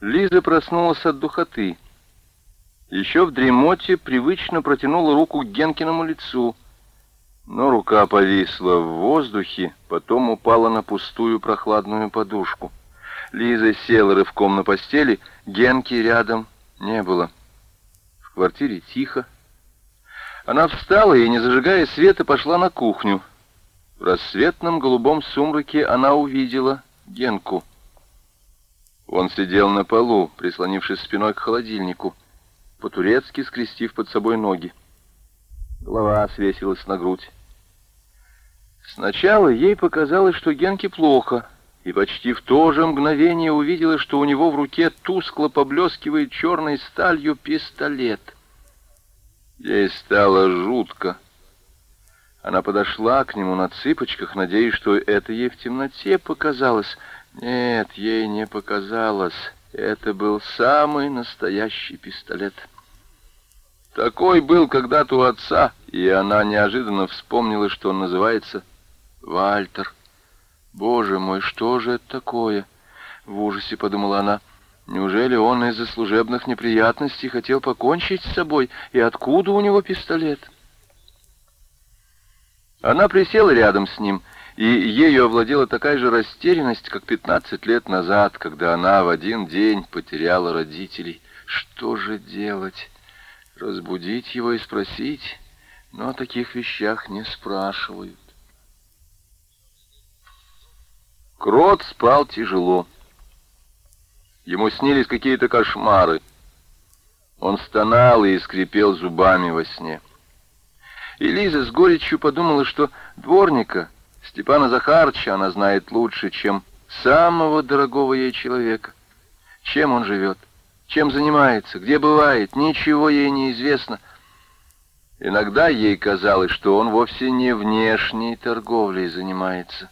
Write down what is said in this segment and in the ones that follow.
Лиза проснулась от духоты. Еще в дремоте привычно протянула руку к Генкиному лицу, но рука повисла в воздухе, потом упала на пустую прохладную подушку. Лиза села рывком на постели, Генки рядом не было. В квартире тихо. Она встала и, не зажигая света, пошла на кухню. В рассветном голубом сумраке она увидела Генку. Он сидел на полу, прислонившись спиной к холодильнику, по-турецки скрестив под собой ноги. Голова свесилась на грудь. Сначала ей показалось, что Генке плохо, и почти в то же мгновение увидела, что у него в руке тускло поблескивает черной сталью пистолет. Ей стало жутко. Она подошла к нему на цыпочках, надеясь, что это ей в темноте показалось — нет, ей не показалось. Это был самый настоящий пистолет. Такой был когда-то у отца, и она неожиданно вспомнила, что он называется Вальтер. Боже мой, что же это такое? В ужасе подумала она. Неужели он из-за служебных неприятностей хотел покончить с собой? И откуда у него пистолет? Она присела рядом с ним и ею овладела такая же растерянность, как пятнадцать лет назад, когда она в один день потеряла родителей. Что же делать? Разбудить его и спросить? Но о таких вещах не спрашивают. Крот спал тяжело. Ему снились какие-то кошмары. Он стонал и скрипел зубами во сне. И Лиза с горечью подумала, что дворника Степана Захарча она знает лучше, чем самого дорогого ей человека. Чем он живет, чем занимается, где бывает, ничего ей не известно. Иногда ей казалось, что он вовсе не внешней торговлей занимается.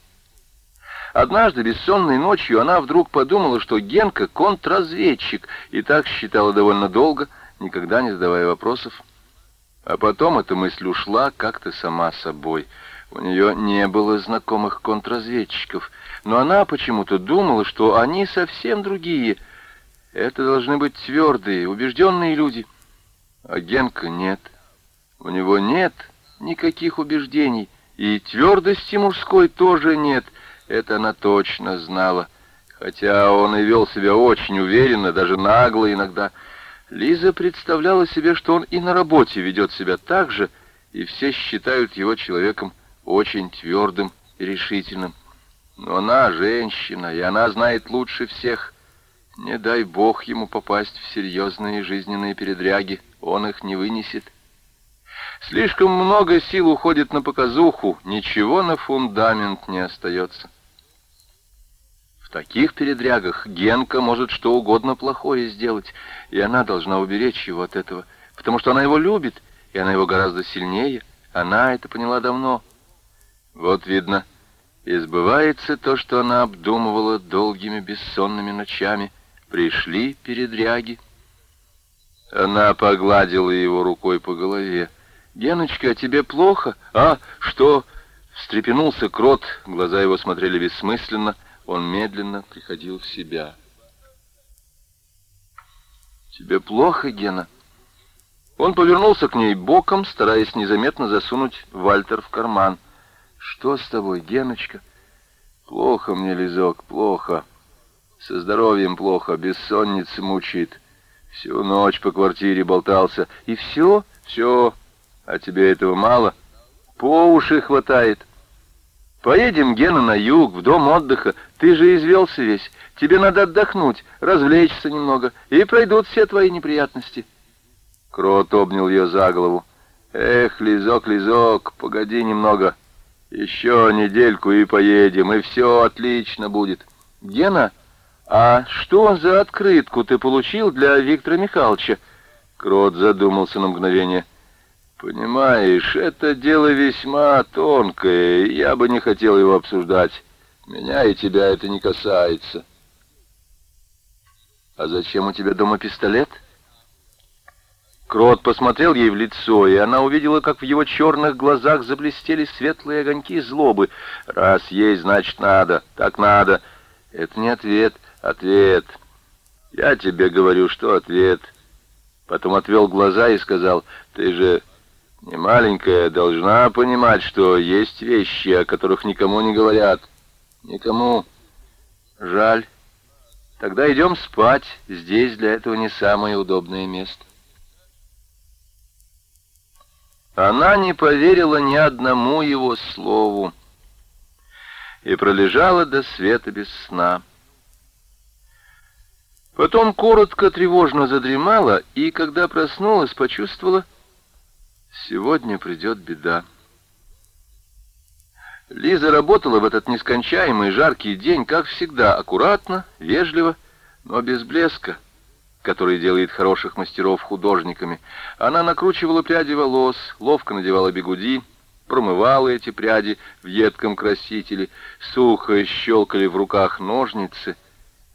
Однажды бессонной ночью она вдруг подумала, что Генка — контрразведчик, и так считала довольно долго, никогда не задавая вопросов. А потом эта мысль ушла как-то сама собой — у нее не было знакомых контрразведчиков, но она почему-то думала, что они совсем другие. Это должны быть твердые, убежденные люди. А Генка нет. У него нет никаких убеждений, и твердости мужской тоже нет. Это она точно знала. Хотя он и вел себя очень уверенно, даже нагло иногда. Лиза представляла себе, что он и на работе ведет себя так же, и все считают его человеком очень твердым и решительным. Но она женщина, и она знает лучше всех. Не дай бог ему попасть в серьезные жизненные передряги, он их не вынесет. Слишком много сил уходит на показуху, ничего на фундамент не остается. В таких передрягах Генка может что угодно плохое сделать, и она должна уберечь его от этого, потому что она его любит, и она его гораздо сильнее. Она это поняла давно. Вот видно, избывается то, что она обдумывала долгими бессонными ночами. Пришли передряги. Она погладила его рукой по голове. «Геночка, тебе плохо? А, что?» Встрепенулся крот, глаза его смотрели бессмысленно. Он медленно приходил в себя. «Тебе плохо, Гена?» Он повернулся к ней боком, стараясь незаметно засунуть Вальтер в карман. «Что с тобой, Геночка?» «Плохо мне, Лизок, плохо. Со здоровьем плохо, бессонница мучает. Всю ночь по квартире болтался. И все? Все. А тебе этого мало? По уши хватает. Поедем, Гена, на юг, в дом отдыха. Ты же извелся весь. Тебе надо отдохнуть, развлечься немного, и пройдут все твои неприятности». Крот обнял ее за голову. «Эх, Лизок, Лизок, погоди немного». Еще недельку и поедем, и все отлично будет. Гена, а что за открытку ты получил для Виктора Михайловича? Крот задумался на мгновение. Понимаешь, это дело весьма тонкое, я бы не хотел его обсуждать. Меня и тебя это не касается. А зачем у тебя дома пистолет? — Крот посмотрел ей в лицо, и она увидела, как в его черных глазах заблестели светлые огоньки злобы. «Раз есть, значит надо. Так надо». «Это не ответ. Ответ. Я тебе говорю, что ответ. Потом отвел глаза и сказал, ты же не маленькая, должна понимать, что есть вещи, о которых никому не говорят. Никому. Жаль. Тогда идем спать. Здесь для этого не самое удобное место. Она не поверила ни одному его слову и пролежала до света без сна. Потом коротко, тревожно задремала, и, когда проснулась, почувствовала, сегодня придет беда. Лиза работала в этот нескончаемый жаркий день, как всегда, аккуратно, вежливо, но без блеска который делает хороших мастеров художниками. Она накручивала пряди волос, ловко надевала бегуди, промывала эти пряди в едком красителе, сухо щелкали в руках ножницы.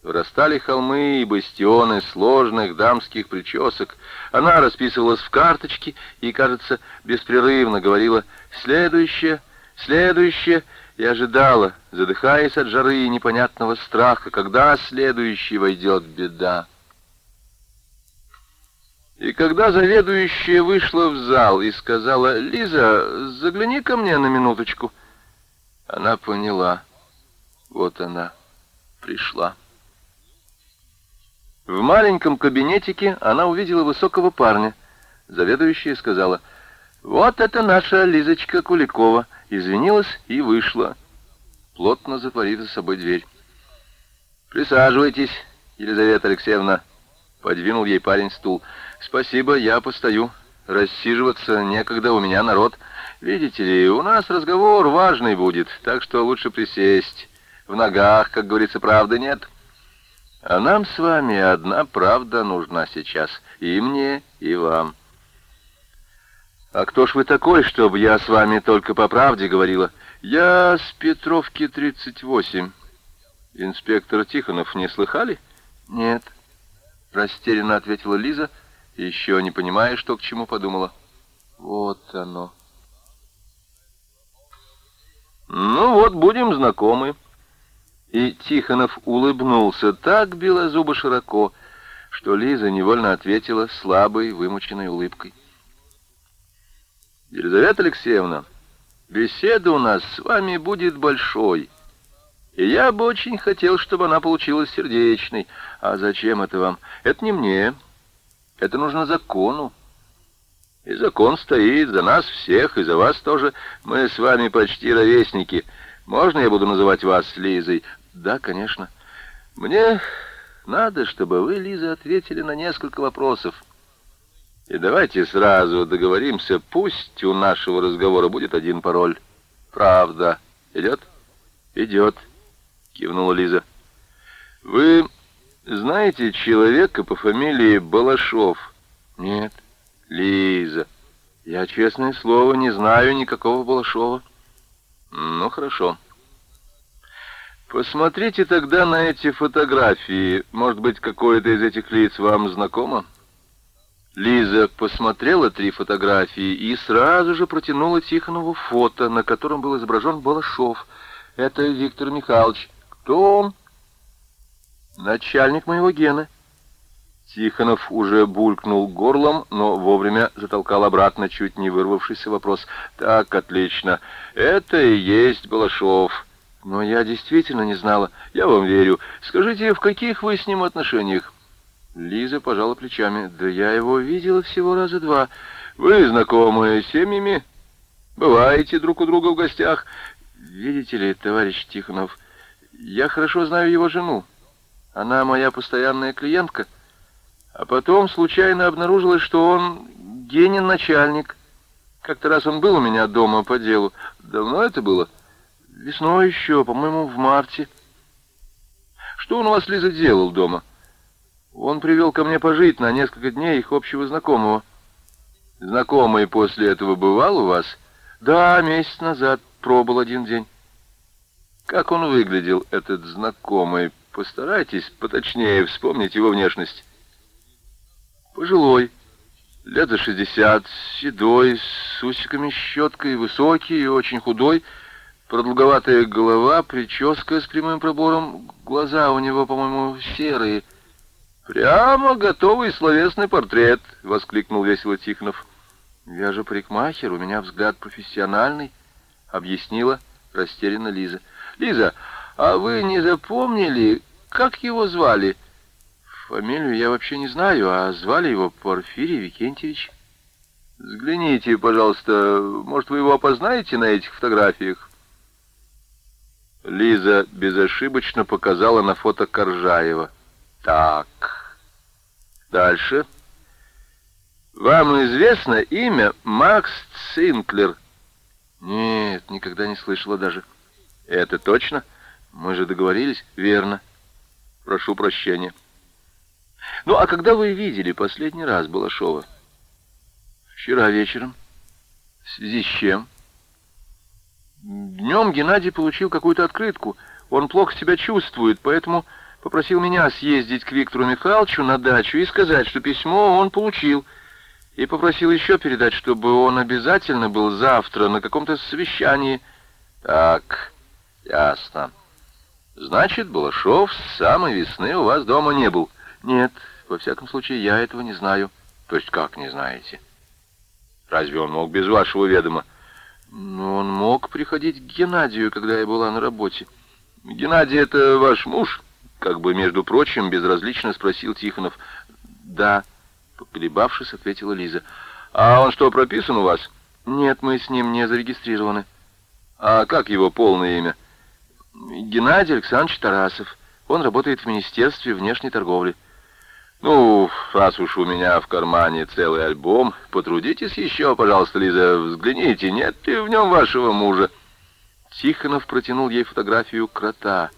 Вырастали холмы и бастионы сложных дамских причесок. Она расписывалась в карточки и, кажется, беспрерывно говорила «следующее, следующее», и ожидала, задыхаясь от жары и непонятного страха, когда следующий войдет беда. И когда заведующая вышла в зал и сказала, «Лиза, загляни ко мне на минуточку», она поняла. Вот она пришла. В маленьком кабинетике она увидела высокого парня. Заведующая сказала, «Вот это наша Лизочка Куликова». Извинилась и вышла, плотно затворив за собой дверь. «Присаживайтесь, Елизавета Алексеевна», — подвинул ей парень стул. «Спасибо, я постою. Рассиживаться некогда, у меня народ. Видите ли, у нас разговор важный будет, так что лучше присесть. В ногах, как говорится, правды нет. А нам с вами одна правда нужна сейчас. И мне, и вам». «А кто ж вы такой, чтобы я с вами только по правде говорила?» «Я с Петровки 38. Инспектор Тихонов не слыхали?» «Нет», — растерянно ответила Лиза, — еще не понимая, что к чему подумала. Вот оно. Ну вот, будем знакомы. И Тихонов улыбнулся так белозубо широко, что Лиза невольно ответила слабой, вымученной улыбкой. Елизавета Алексеевна, беседа у нас с вами будет большой. И я бы очень хотел, чтобы она получилась сердечной. А зачем это вам? Это не мне. Это нужно закону. И закон стоит за нас всех, и за вас тоже. Мы с вами почти ровесники. Можно я буду называть вас Лизой? Да, конечно. Мне надо, чтобы вы, Лиза, ответили на несколько вопросов. И давайте сразу договоримся, пусть у нашего разговора будет один пароль. Правда. Идет? Идет, кивнула Лиза. Вы знаете человека по фамилии Балашов? Нет. Лиза. Я, честное слово, не знаю никакого Балашова. Ну, хорошо. Посмотрите тогда на эти фотографии. Может быть, какое-то из этих лиц вам знакомо? Лиза посмотрела три фотографии и сразу же протянула Тихонову фото, на котором был изображен Балашов. Это Виктор Михайлович. Кто он? «Начальник моего Гена». Тихонов уже булькнул горлом, но вовремя затолкал обратно чуть не вырвавшийся вопрос. «Так, отлично. Это и есть Балашов. Но я действительно не знала. Я вам верю. Скажите, в каких вы с ним отношениях?» Лиза пожала плечами. «Да я его видела всего раза два. Вы знакомы с семьями? Бываете друг у друга в гостях? Видите ли, товарищ Тихонов, я хорошо знаю его жену. Она моя постоянная клиентка. А потом случайно обнаружилось, что он Генин начальник. Как-то раз он был у меня дома по делу. Давно это было? Весной еще, по-моему, в марте. Что он у вас, Лиза, делал дома? Он привел ко мне пожить на несколько дней их общего знакомого. Знакомый после этого бывал у вас? Да, месяц назад пробыл один день. Как он выглядел, этот знакомый? Постарайтесь поточнее вспомнить его внешность. Пожилой, лет за шестьдесят, седой, с усиками щеткой, высокий и очень худой, продолговатая голова, прическа с прямым пробором, глаза у него, по-моему, серые. «Прямо готовый словесный портрет!» — воскликнул весело Тихонов. «Я же парикмахер, у меня взгляд профессиональный», — объяснила растерянно Лиза. «Лиза, а вы не запомнили, как его звали?» «Фамилию я вообще не знаю, а звали его Порфирий Викентьевич». «Взгляните, пожалуйста, может, вы его опознаете на этих фотографиях?» Лиза безошибочно показала на фото Коржаева. «Так, дальше. Вам известно имя Макс Цинклер?» «Нет, никогда не слышала даже». «Это точно? Мы же договорились?» «Верно. Прошу прощения». «Ну, а когда вы видели последний раз Балашова?» Вчера вечером. В связи с чем? Днем Геннадий получил какую-то открытку. Он плохо себя чувствует, поэтому попросил меня съездить к Виктору Михайловичу на дачу и сказать, что письмо он получил. И попросил еще передать, чтобы он обязательно был завтра на каком-то совещании. Так, ясно. Значит, Балашов с самой весны у вас дома не был? Нет, во всяком случае, я этого не знаю. То есть как не знаете? Разве он мог без вашего ведома? Ну, он мог приходить к Геннадию, когда я была на работе. Геннадий — это ваш муж? Как бы, между прочим, безразлично спросил Тихонов. Да, поколебавшись, ответила Лиза. А он что, прописан у вас? Нет, мы с ним не зарегистрированы. А как его полное имя? Геннадий Александрович Тарасов. Он работает в Министерстве внешней торговли. «Ну, раз уж у меня в кармане целый альбом, потрудитесь еще, пожалуйста, Лиза, взгляните, нет ли в нем вашего мужа?» Тихонов протянул ей фотографию крота.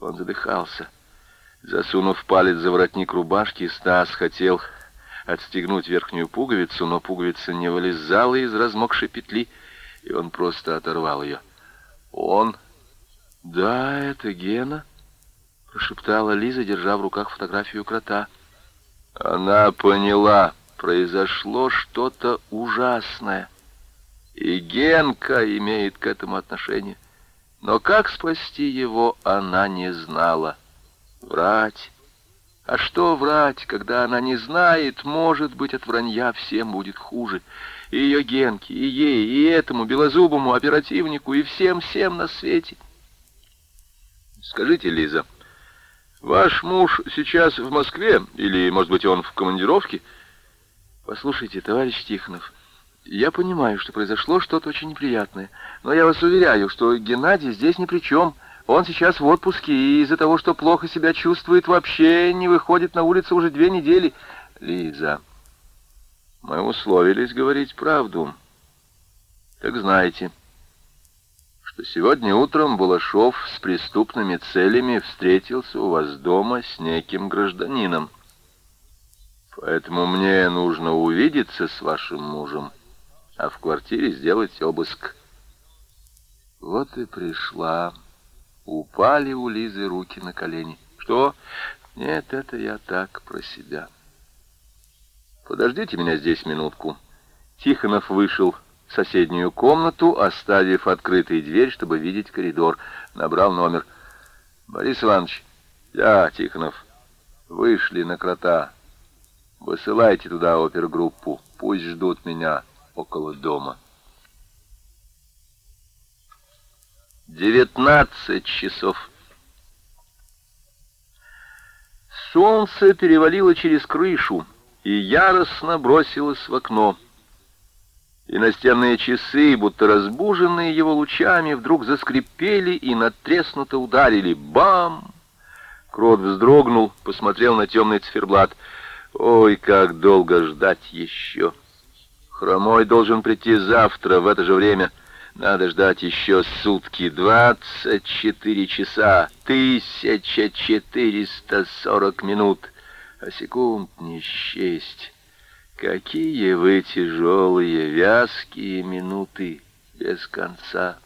Он задыхался. Засунув палец за воротник рубашки, Стас хотел отстегнуть верхнюю пуговицу, но пуговица не вылезала из размокшей петли, и он просто оторвал ее. «Он?» «Да, это Гена», — прошептала Лиза, держа в руках фотографию крота. Она поняла, произошло что-то ужасное. И Генка имеет к этому отношение. Но как спасти его, она не знала. Врать. А что врать, когда она не знает, может быть, от вранья всем будет хуже. И ее Генке, и ей, и этому белозубому оперативнику, и всем-всем на свете. Скажите, Лиза, Ваш муж сейчас в Москве, или, может быть, он в командировке? Послушайте, товарищ Тихонов, я понимаю, что произошло что-то очень неприятное, но я вас уверяю, что Геннадий здесь ни при чем. Он сейчас в отпуске, и из-за того, что плохо себя чувствует, вообще не выходит на улицу уже две недели. Лиза, мы условились говорить правду. Так знаете что сегодня утром Булашов с преступными целями встретился у вас дома с неким гражданином. Поэтому мне нужно увидеться с вашим мужем, а в квартире сделать обыск. Вот и пришла. Упали у Лизы руки на колени. Что? Нет, это я так про себя. Подождите меня здесь минутку. Тихонов вышел соседнюю комнату, оставив открытой дверь, чтобы видеть коридор. Набрал номер. «Борис Иванович, я, Тихонов, вышли на крота. Высылайте туда опергруппу. Пусть ждут меня около дома». Девятнадцать часов. Солнце перевалило через крышу и яростно бросилось в окно и настенные часы, будто разбуженные его лучами, вдруг заскрипели и натреснуто ударили. Бам! Крот вздрогнул, посмотрел на темный циферблат. Ой, как долго ждать еще! Хромой должен прийти завтра в это же время. Надо ждать еще сутки. Двадцать четыре часа. Тысяча четыреста сорок минут. А секунд не счесть. Какие вы тяжелые, вязкие минуты без конца.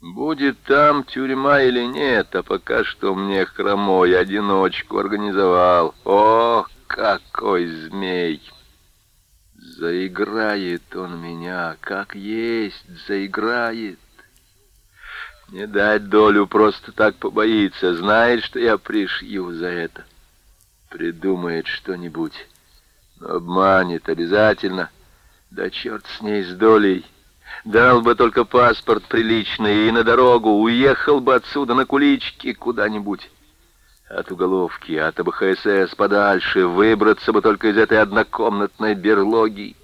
Будет там тюрьма или нет, а пока что мне хромой одиночку организовал. Ох, какой змей! Заиграет он меня, как есть, заиграет. Не дать долю просто так побоится, знает, что я пришью за это. Придумает что-нибудь, обманет обязательно. Да черт с ней, с долей. Дал бы только паспорт приличный и на дорогу, уехал бы отсюда на кулички куда-нибудь. От уголовки, от АБХСС подальше, выбраться бы только из этой однокомнатной берлоги.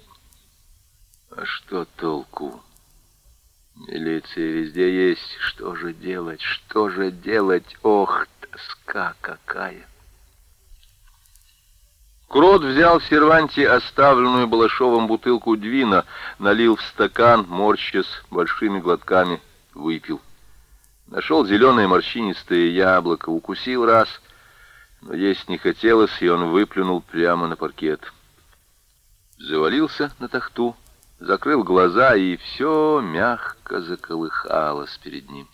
А что толку? Милиция везде есть. Что же делать? Что же делать? Ох, тоска какая! Крот взял в серванте оставленную Балашовым бутылку двина, налил в стакан, морщась большими глотками, выпил. Нашел зеленое морщинистое яблоко, укусил раз, но есть не хотелось, и он выплюнул прямо на паркет. Завалился на тахту, закрыл глаза, и все мягко заколыхалось перед ним.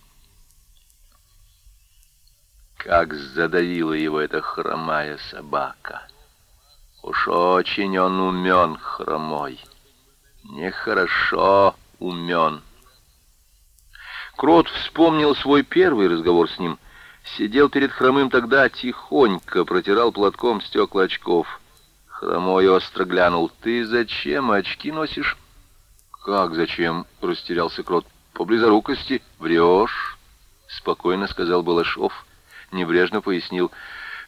Как задавила его эта хромая собака! Уж очень он умен, хромой. Нехорошо умен. Крот вспомнил свой первый разговор с ним. Сидел перед хромым тогда тихонько, протирал платком стекла очков. Хромой остро глянул. «Ты зачем очки носишь?» «Как зачем?» — растерялся Крот. «По близорукости. Врешь?» — спокойно сказал Балашов. Небрежно пояснил.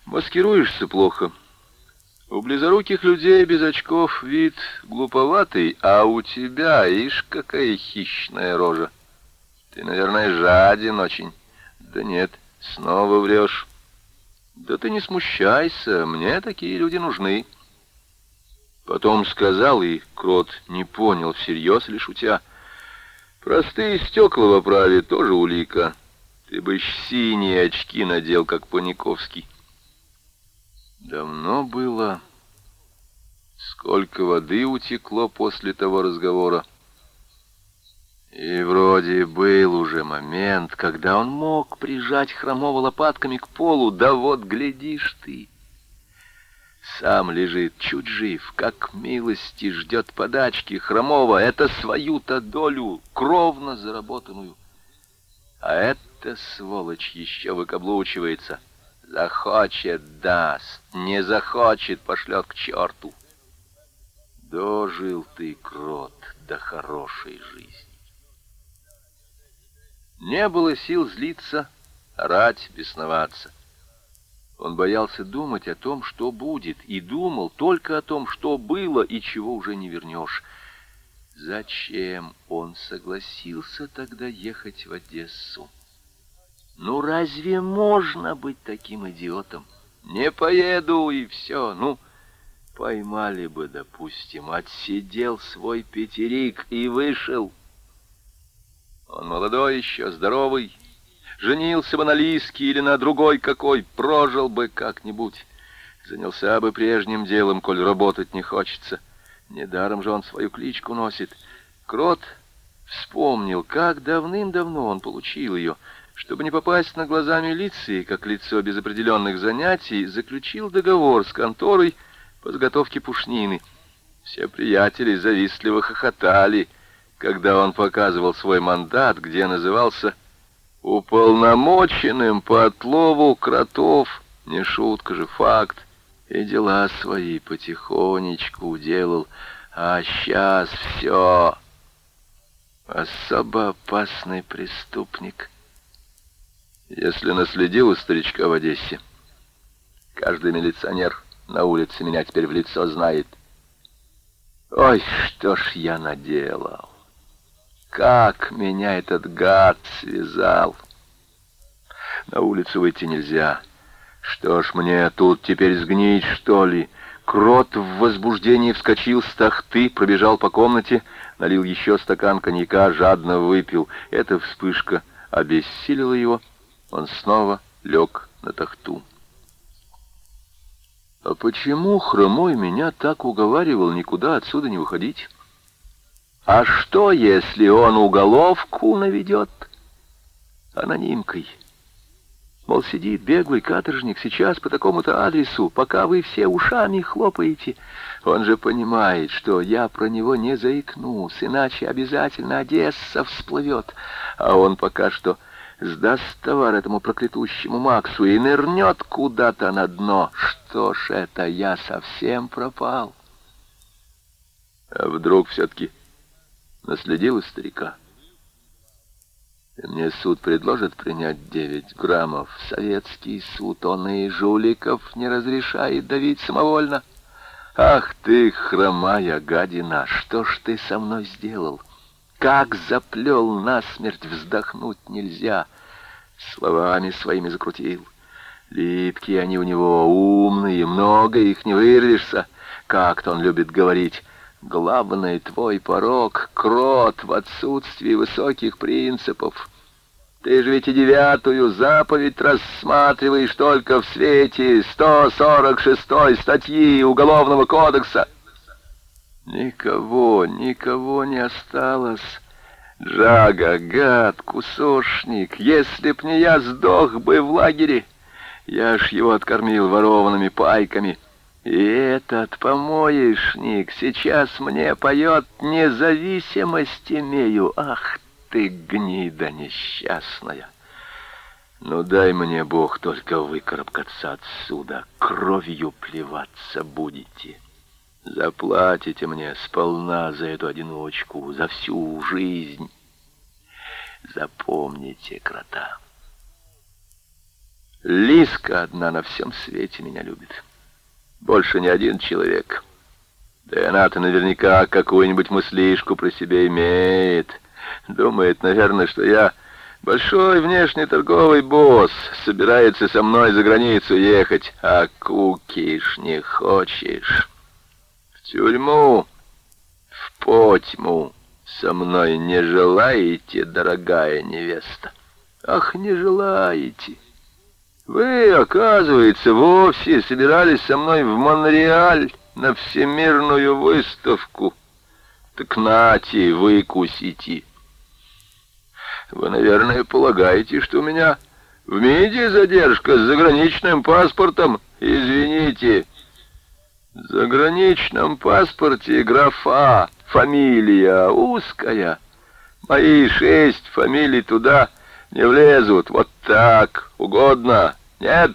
«Маскируешься плохо». У близоруких людей без очков вид глуповатый, а у тебя, ишь, какая хищная рожа. Ты, наверное, жаден очень. Да нет, снова врешь. Да ты не смущайся, мне такие люди нужны. Потом сказал, и Крот не понял, всерьез ли шутя. Простые стекла в оправе тоже улика. Ты бы синие очки надел, как Паниковский. Давно было. Сколько воды утекло после того разговора. И вроде был уже момент, когда он мог прижать хромого лопатками к полу, да вот, глядишь ты. Сам лежит чуть жив, как милости ждет подачки хромого, это свою-то долю, кровно заработанную. А эта сволочь еще выкаблучивается — Захочет — даст, не захочет — пошлет к черту. Дожил ты, крот, до хорошей жизни. Не было сил злиться, орать, бесноваться. Он боялся думать о том, что будет, и думал только о том, что было и чего уже не вернешь. Зачем он согласился тогда ехать в Одессу? Ну разве можно быть таким идиотом? Не поеду и все. Ну, поймали бы, допустим, отсидел свой пятерик и вышел. Он молодой еще, здоровый, женился бы на Лиске или на другой какой, прожил бы как-нибудь, занялся бы прежним делом, коль работать не хочется. Недаром же он свою кличку носит. Крот вспомнил, как давным-давно он получил ее — чтобы не попасть на глаза милиции, как лицо без определенных занятий, заключил договор с конторой по заготовке пушнины. Все приятели завистливо хохотали, когда он показывал свой мандат, где назывался «Уполномоченным по отлову кротов». Не шутка же, факт. И дела свои потихонечку делал. А сейчас все. Особо опасный преступник — если наследил у старичка в Одессе, каждый милиционер на улице меня теперь в лицо знает. Ой, что ж я наделал! Как меня этот гад связал! На улицу выйти нельзя. Что ж мне тут теперь сгнить, что ли? Крот в возбуждении вскочил с тахты, пробежал по комнате, налил еще стакан коньяка, жадно выпил. Эта вспышка обессилила его, — он снова лег на тахту. А почему хромой меня так уговаривал никуда отсюда не выходить? А что, если он уголовку наведет анонимкой? Мол, сидит беглый каторжник сейчас по такому-то адресу, пока вы все ушами хлопаете. Он же понимает, что я про него не заикнусь, иначе обязательно Одесса всплывет. А он пока что сдаст товар этому проклятущему Максу и нырнет куда-то на дно. Что ж это, я совсем пропал. А вдруг все-таки наследил старика? И мне суд предложит принять девять граммов. Советский суд, он и жуликов не разрешает давить самовольно. Ах ты, хромая гадина, что ж ты со мной сделал? Как заплел насмерть, вздохнуть нельзя. Словами своими закрутил. Липкие они у него, умные, много их не вырвешься. Как-то он любит говорить. Главный твой порог — крот в отсутствии высоких принципов. Ты же ведь и девятую заповедь рассматриваешь только в свете 146 статьи Уголовного кодекса. Никого, никого не осталось. Джага, гад, кусошник, если б не я сдох бы в лагере, я ж его откормил ворованными пайками. И этот помоечник сейчас мне поет «Независимость имею». Ах ты, гнида несчастная! Ну дай мне, Бог, только выкарабкаться отсюда, кровью плеваться будете. Заплатите мне сполна за эту одиночку, за всю жизнь. Запомните, крота. Лиска одна на всем свете меня любит. Больше ни один человек. Да и она-то наверняка какую-нибудь мыслишку про себя имеет. Думает, наверное, что я большой внешний торговый босс, собирается со мной за границу ехать, а кукиш не хочешь. Тюрьму, в потьму со мной не желаете, дорогая невеста? Ах, не желаете. Вы, оказывается, вовсе собирались со мной в Монреаль на всемирную выставку. Так нате, выкусите. Вы, наверное, полагаете, что у меня в МИДе задержка с заграничным паспортом? Извините. В заграничном паспорте графа, фамилия узкая. Мои шесть фамилий туда не влезут. Вот так. Угодно? Нет?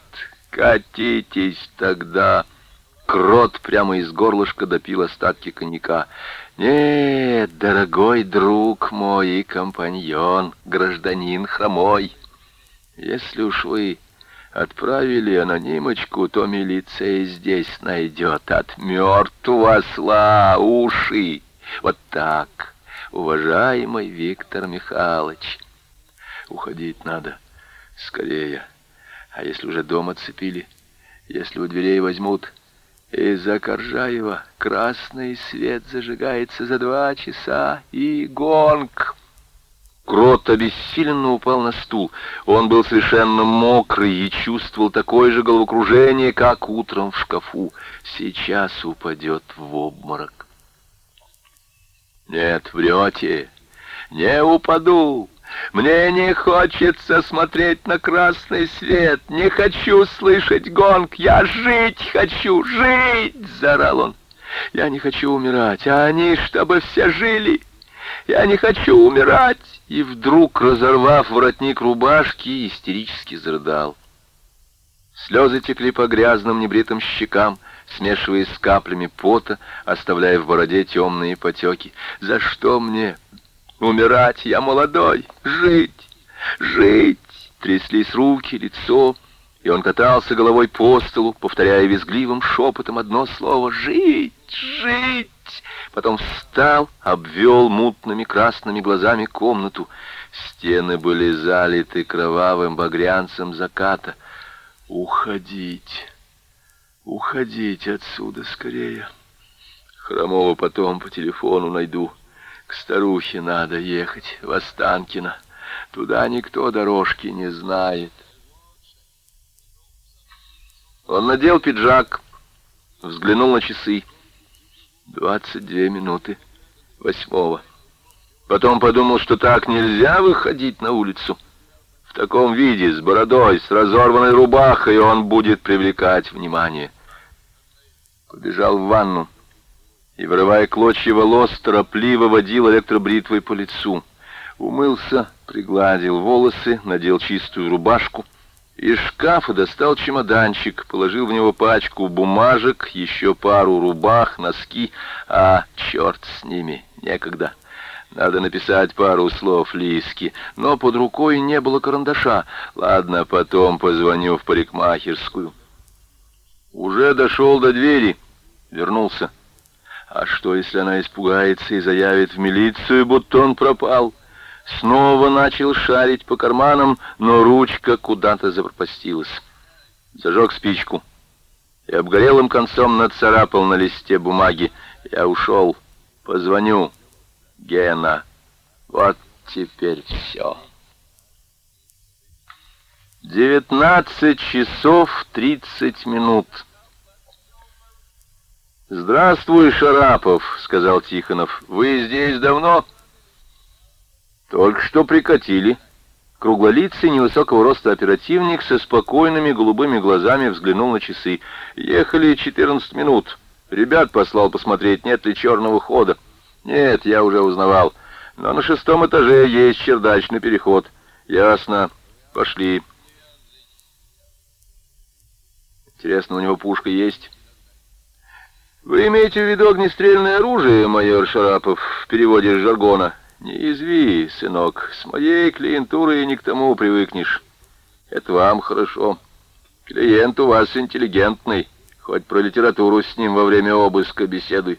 Катитесь тогда. Крот прямо из горлышка допил остатки коньяка. Нет, дорогой друг мой и компаньон, гражданин хромой, если уж вы отправили анонимочку, то милиция здесь найдет от мертвого осла уши. Вот так, уважаемый Виктор Михайлович. Уходить надо скорее. А если уже дом оцепили, если у дверей возьмут... Из-за Коржаева красный свет зажигается за два часа, и гонг. Крот обессиленно упал на стул. Он был совершенно мокрый и чувствовал такое же головокружение, как утром в шкафу. Сейчас упадет в обморок. «Нет, врете! Не упаду!» Мне не хочется смотреть на красный свет, не хочу слышать гонг, я жить хочу, жить!» — заорал он. «Я не хочу умирать, а они, чтобы все жили! Я не хочу умирать!» И вдруг, разорвав воротник рубашки, истерически зарыдал. Слезы текли по грязным небритым щекам, смешиваясь с каплями пота, оставляя в бороде темные потеки. «За что мне?» Умирать я молодой, жить, жить. Тряслись руки, лицо, и он катался головой по столу, повторяя визгливым шепотом одно слово «Жить! Жить!». Потом встал, обвел мутными красными глазами комнату. Стены были залиты кровавым багрянцем заката. «Уходить! Уходить отсюда скорее!» Хромого потом по телефону найду. К старухе надо ехать, в Останкино. Туда никто дорожки не знает. Он надел пиджак, взглянул на часы. Двадцать две минуты восьмого. Потом подумал, что так нельзя выходить на улицу. В таком виде, с бородой, с разорванной рубахой, он будет привлекать внимание. Побежал в ванну и, вырывая клочья волос, торопливо водил электробритвой по лицу. Умылся, пригладил волосы, надел чистую рубашку. Из шкафа достал чемоданчик, положил в него пачку бумажек, еще пару рубах, носки, а черт с ними, некогда. Надо написать пару слов Лиске, но под рукой не было карандаша. Ладно, потом позвоню в парикмахерскую. Уже дошел до двери, вернулся. А что, если она испугается и заявит в милицию, будто он пропал? Снова начал шарить по карманам, но ручка куда-то запропастилась. Зажег спичку и обгорелым концом нацарапал на листе бумаги. Я ушел. Позвоню. Гена. Вот теперь все. Девятнадцать часов тридцать минут. «Здравствуй, Шарапов», — сказал Тихонов. «Вы здесь давно?» «Только что прикатили». Круглолицый, невысокого роста оперативник со спокойными голубыми глазами взглянул на часы. «Ехали 14 минут. Ребят послал посмотреть, нет ли черного хода». «Нет, я уже узнавал. Но на шестом этаже есть чердачный переход». «Ясно. Пошли». «Интересно, у него пушка есть?» «Вы имеете в виду огнестрельное оружие, майор Шарапов, в переводе с жаргона?» «Не изви, сынок, с моей клиентурой не к тому привыкнешь. Это вам хорошо. Клиент у вас интеллигентный, хоть про литературу с ним во время обыска беседуй.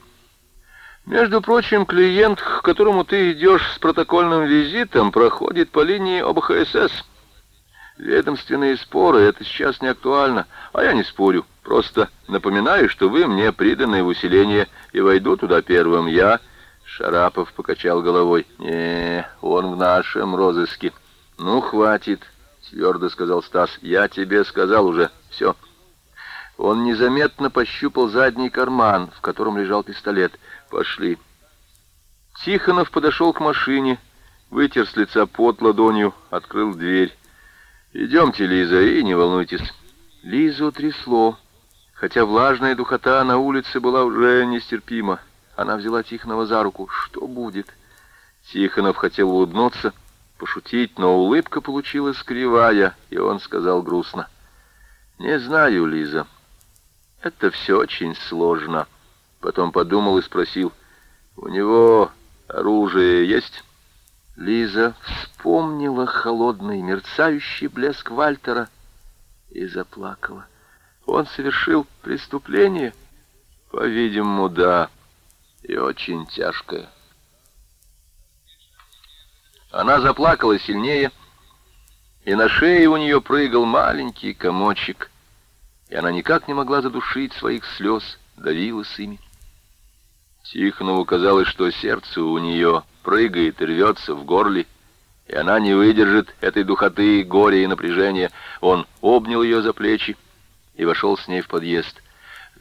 Между прочим, клиент, к которому ты идешь с протокольным визитом, проходит по линии ОБХСС. Ведомственные споры — это сейчас не актуально, а я не спорю. Просто напоминаю, что вы мне приданы в усиление, и войду туда первым я — Шарапов покачал головой. «Не, он в нашем розыске». «Ну, хватит», — твердо сказал Стас. «Я тебе сказал уже. Все». Он незаметно пощупал задний карман, в котором лежал пистолет. «Пошли». Тихонов подошел к машине, вытер с лица пот ладонью, открыл дверь. «Идемте, Лиза, и не волнуйтесь». Лизу трясло, хотя влажная духота на улице была уже нестерпима. Она взяла Тихонова за руку. «Что будет?» Тихонов хотел улыбнуться, пошутить, но улыбка получилась кривая, и он сказал грустно. «Не знаю, Лиза. Это все очень сложно». Потом подумал и спросил. «У него оружие есть?» Лиза вспомнила холодный, мерцающий блеск Вальтера и заплакала. «Он совершил преступление?» «По-видимому, да» и очень тяжкое. Она заплакала сильнее, и на шее у нее прыгал маленький комочек, и она никак не могла задушить своих слез, давилась ими. Тихонову казалось, что сердце у нее прыгает и рвется в горле, и она не выдержит этой духоты, горя и напряжения. Он обнял ее за плечи и вошел с ней в подъезд.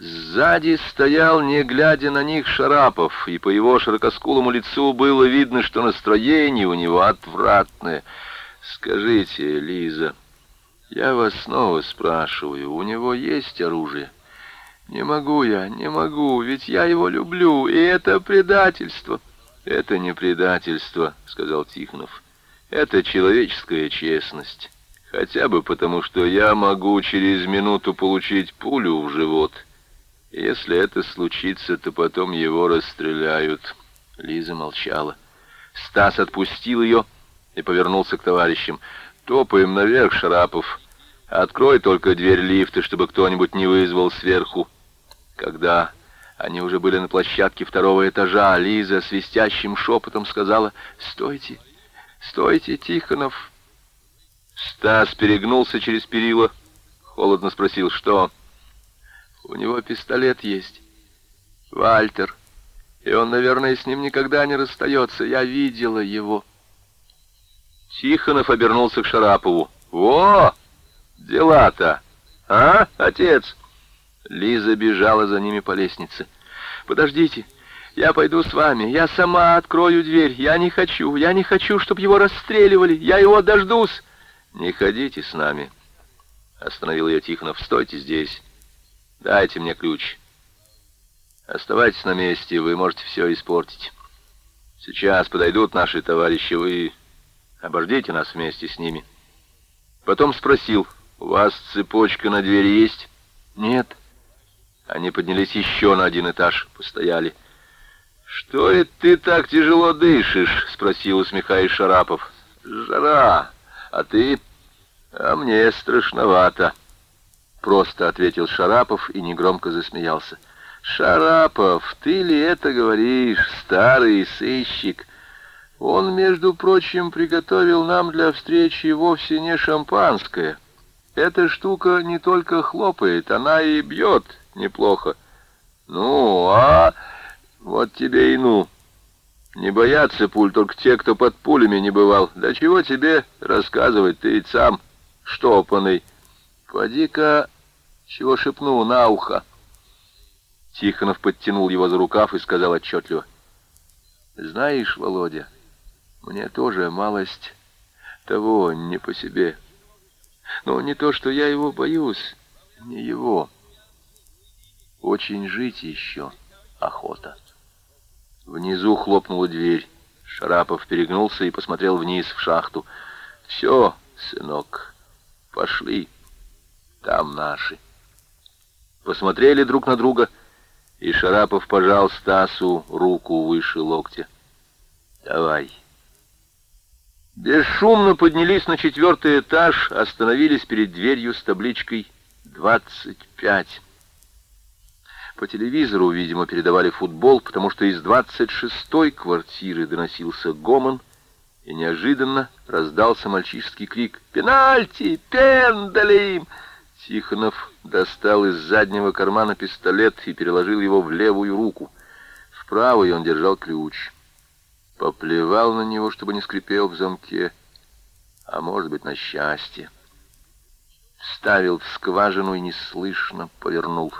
Сзади стоял, не глядя на них, Шарапов, и по его широкоскулому лицу было видно, что настроение у него отвратное. «Скажите, Лиза, я вас снова спрашиваю, у него есть оружие?» «Не могу я, не могу, ведь я его люблю, и это предательство». «Это не предательство», — сказал Тихонов. «Это человеческая честность. Хотя бы потому, что я могу через минуту получить пулю в живот». Если это случится, то потом его расстреляют. Лиза молчала. Стас отпустил ее и повернулся к товарищам. Топаем наверх, Шарапов. Открой только дверь лифта, чтобы кто-нибудь не вызвал сверху. Когда они уже были на площадке второго этажа, Лиза свистящим шепотом сказала «Стойте, стойте, Тихонов!» Стас перегнулся через перила, холодно спросил «Что?» У него пистолет есть. Вальтер. И он, наверное, с ним никогда не расстается. Я видела его. Тихонов обернулся к Шарапову. «Во! Дела-то! А, отец?» Лиза бежала за ними по лестнице. «Подождите, я пойду с вами. Я сама открою дверь. Я не хочу, я не хочу, чтобы его расстреливали. Я его дождусь». «Не ходите с нами», — остановил ее Тихонов. «Стойте здесь». Дайте мне ключ. Оставайтесь на месте, вы можете все испортить. Сейчас подойдут наши товарищи, вы Обождите нас вместе с ними. Потом спросил, у вас цепочка на двери есть? Нет. Они поднялись еще на один этаж, постояли. «Что это ты так тяжело дышишь?» — спросил, усмехаясь Шарапов. «Жара. А ты?» «А мне страшновато», — просто ответил Шарапов и негромко засмеялся. «Шарапов, ты ли это говоришь, старый сыщик? Он, между прочим, приготовил нам для встречи вовсе не шампанское. Эта штука не только хлопает, она и бьет неплохо. Ну, а вот тебе и ну». Не боятся пуль только те, кто под пулями не бывал. Да чего тебе рассказывать, ты ведь сам штопанный. Поди-ка, чего шепну на ухо. Тихонов подтянул его за рукав и сказал отчетливо. Знаешь, Володя, мне тоже малость того не по себе. Но не то, что я его боюсь, не его. Очень жить еще охота. Внизу хлопнула дверь. Шарапов перегнулся и посмотрел вниз в шахту. «Все, сынок, пошли. Там наши». Посмотрели друг на друга, и Шарапов пожал Стасу руку выше локтя. «Давай». Бесшумно поднялись на четвертый этаж, остановились перед дверью с табличкой «двадцать пять». По телевизору, видимо, передавали футбол, потому что из 26-й квартиры доносился гомон, и неожиданно раздался мальчишеский крик «Пенальти! Пендалим!» Тихонов достал из заднего кармана пистолет и переложил его в левую руку. В правой он держал ключ. Поплевал на него, чтобы не скрипел в замке, а может быть, на счастье. Вставил в скважину и неслышно повернул.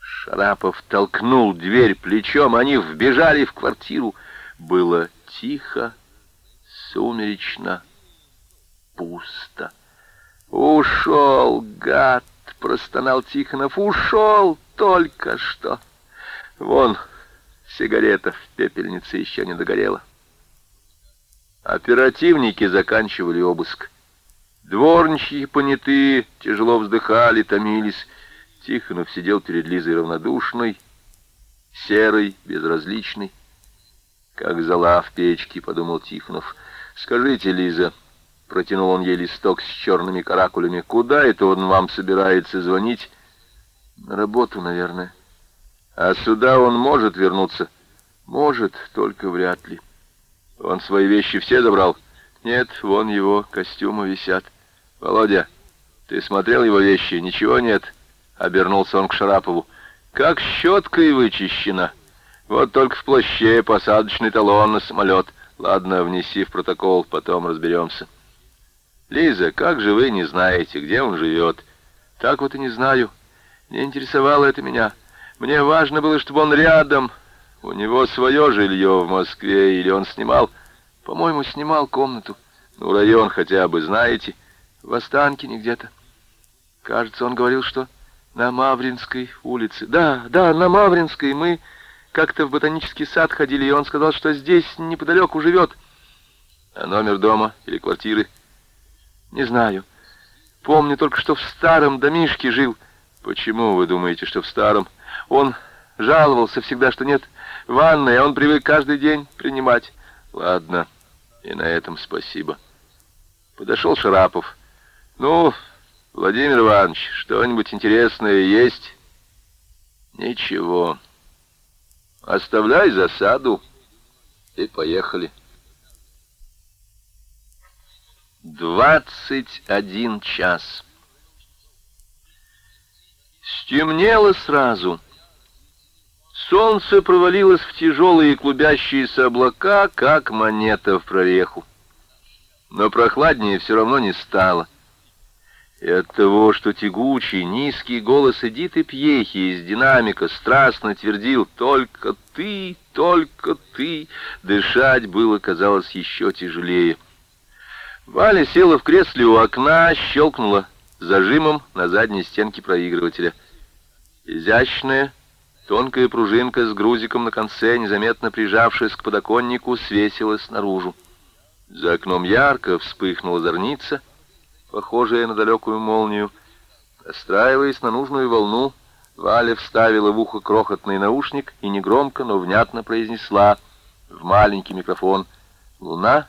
Шарапов толкнул дверь плечом, они вбежали в квартиру. Было тихо, сумеречно, пусто. «Ушел, гад!» — простонал Тихонов. «Ушел только что!» Вон, сигарета в пепельнице еще не догорела. Оперативники заканчивали обыск. Дворничьи понятые тяжело вздыхали, томились. Тихонов сидел перед Лизой равнодушный, серый, безразличный. «Как зола в печке», — подумал Тихонов. «Скажите, Лиза», — протянул он ей листок с черными каракулями, «куда это он вам собирается звонить?» «На работу, наверное». «А сюда он может вернуться?» «Может, только вряд ли». «Он свои вещи все забрал?» «Нет, вон его костюмы висят». «Володя, ты смотрел его вещи? Ничего нет?» Обернулся он к Шарапову. «Как щеткой вычищено. Вот только в плаще посадочный талон на самолет. Ладно, внеси в протокол, потом разберемся». «Лиза, как же вы не знаете, где он живет?» «Так вот и не знаю. Не интересовало это меня. Мне важно было, чтобы он рядом. У него свое жилье в Москве, или он снимал...» «По-моему, снимал комнату. Ну, район хотя бы знаете. В Останкине где-то. Кажется, он говорил, что на Мавринской улице. Да, да, на Мавринской. Мы как-то в ботанический сад ходили, и он сказал, что здесь неподалеку живет. А номер дома или квартиры? Не знаю. Помню только, что в старом домишке жил. Почему вы думаете, что в старом? Он жаловался всегда, что нет ванной, а он привык каждый день принимать. Ладно, и на этом спасибо. Подошел Шарапов. Ну, Владимир Иванович, что-нибудь интересное есть? Ничего. Оставляй засаду и поехали. Двадцать один час. Стемнело сразу. Солнце провалилось в тяжелые клубящиеся облака, как монета в прореху. Но прохладнее все равно не стало. И от того, что тягучий, низкий голос Эдиты Пьехи из динамика страстно твердил «Только ты, только ты!» Дышать было, казалось, еще тяжелее. Валя села в кресле у окна, щелкнула зажимом на задней стенке проигрывателя. Изящная, тонкая пружинка с грузиком на конце, незаметно прижавшись к подоконнику, свесилась наружу. За окном ярко вспыхнула зорница, похожая на далекую молнию. Настраиваясь на нужную волну, Валя вставила в ухо крохотный наушник и негромко, но внятно произнесла в маленький микрофон «Луна,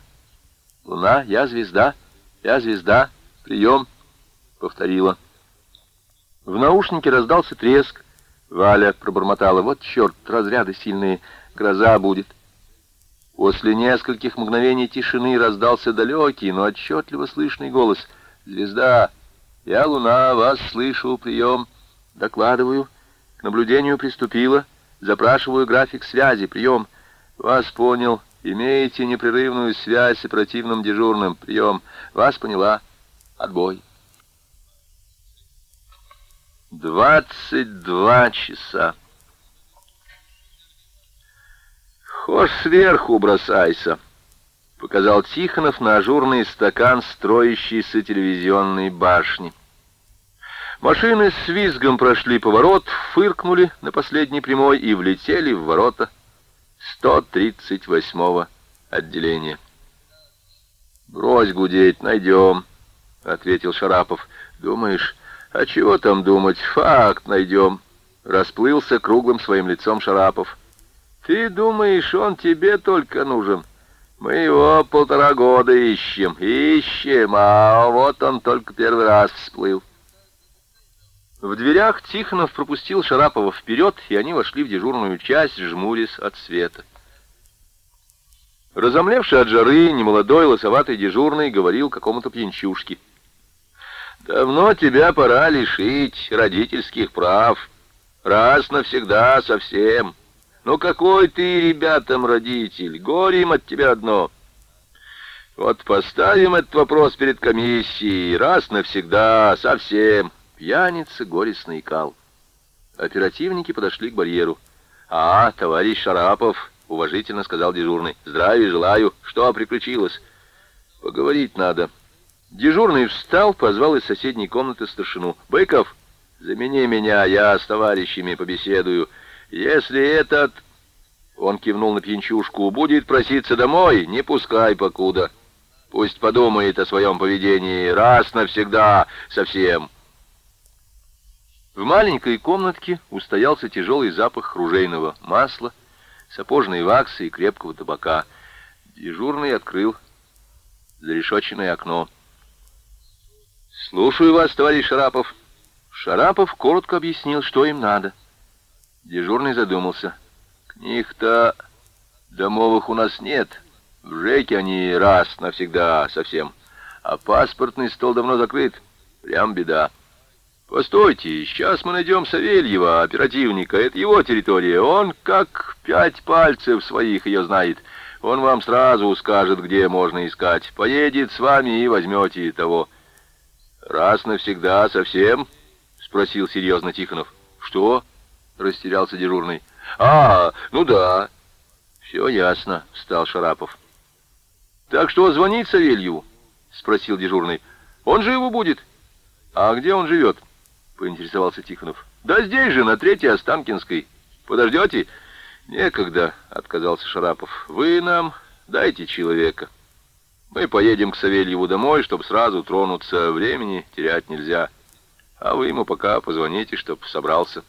луна, я звезда, я звезда, прием», — повторила. В наушнике раздался треск. Валя пробормотала «Вот черт, разряды сильные, гроза будет». После нескольких мгновений тишины раздался далекий, но отчетливо слышный голос «Звезда, я луна, вас слышу, прием». Докладываю. К наблюдению приступила. Запрашиваю график связи. Прием. Вас понял. Имеете непрерывную связь с оперативным дежурным. Прием. Вас поняла. Отбой. Двадцать два часа. Хошь сверху бросайся, показал Тихонов на ажурный стакан строящейся телевизионной башни. Машины с визгом прошли поворот, фыркнули на последней прямой и влетели в ворота 138-го отделения. «Брось гудеть, найдем», — ответил Шарапов. «Думаешь, а чего там думать? Факт найдем», — расплылся круглым своим лицом Шарапов. «Ты думаешь, он тебе только нужен? Мы его полтора года ищем, ищем, а вот он только первый раз всплыл». В дверях Тихонов пропустил Шарапова вперед, и они вошли в дежурную часть, жмурясь от света. Разомлевший от жары, немолодой лосоватый дежурный говорил какому-то пьянчушке. «Давно тебя пора лишить родительских прав. Раз навсегда совсем. Ну какой ты ребятам родитель? Горе им от тебя одно. Вот поставим этот вопрос перед комиссией. Раз навсегда совсем». Пьяница горестно икал. Оперативники подошли к барьеру. «А, товарищ Шарапов», — уважительно сказал дежурный, — «здравия желаю. Что приключилось?» «Поговорить надо». Дежурный встал, позвал из соседней комнаты старшину. «Быков, замени меня, я с товарищами побеседую. Если этот...» Он кивнул на пьянчушку. «Будет проситься домой, не пускай покуда. Пусть подумает о своем поведении раз навсегда совсем». В маленькой комнатке устоялся тяжелый запах ружейного масла, сапожной ваксы и крепкого табака. Дежурный открыл зарешоченное окно. «Слушаю вас, товарищ Шарапов». Шарапов коротко объяснил, что им надо. Дежурный задумался. «Книг-то домовых у нас нет. В ЖЭКе они раз навсегда совсем. А паспортный стол давно закрыт. Прям беда». «Постойте, сейчас мы найдем Савельева, оперативника. Это его территория. Он как пять пальцев своих ее знает. Он вам сразу скажет, где можно искать. Поедет с вами и возьмете того». «Раз навсегда совсем?» — спросил серьезно Тихонов. «Что?» — растерялся дежурный. «А, ну да». «Все ясно», — встал Шарапов. «Так что звонить Савельеву?» — спросил дежурный. «Он живо будет». «А где он живет?» — поинтересовался Тихонов. «Да здесь же, на Третьей Останкинской. Подождете?» «Некогда», — отказался Шарапов. «Вы нам дайте человека. Мы поедем к Савельеву домой, чтобы сразу тронуться. Времени терять нельзя. А вы ему пока позвоните, чтоб собрался».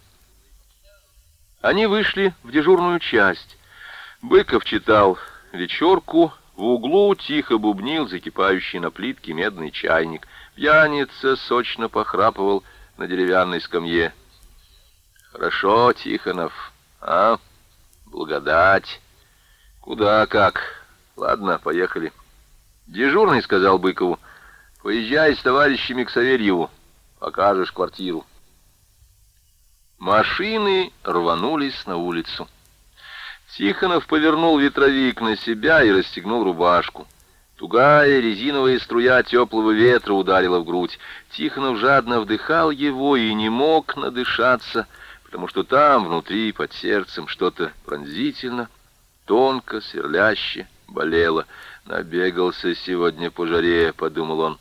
Они вышли в дежурную часть. Быков читал вечерку, в углу тихо бубнил закипающий на плитке медный чайник. Пьяница сочно похрапывал, — на деревянной скамье. «Хорошо, Тихонов, а? Благодать. Куда как? Ладно, поехали». Дежурный сказал Быкову, «Поезжай с товарищами к Саверьеву, покажешь квартиру». Машины рванулись на улицу. Тихонов повернул ветровик на себя и расстегнул рубашку. Тугая резиновая струя теплого ветра ударила в грудь. Тихонов жадно вдыхал его и не мог надышаться, потому что там, внутри, под сердцем, что-то пронзительно, тонко, сверляще болело. «Набегался сегодня по жаре», — подумал он.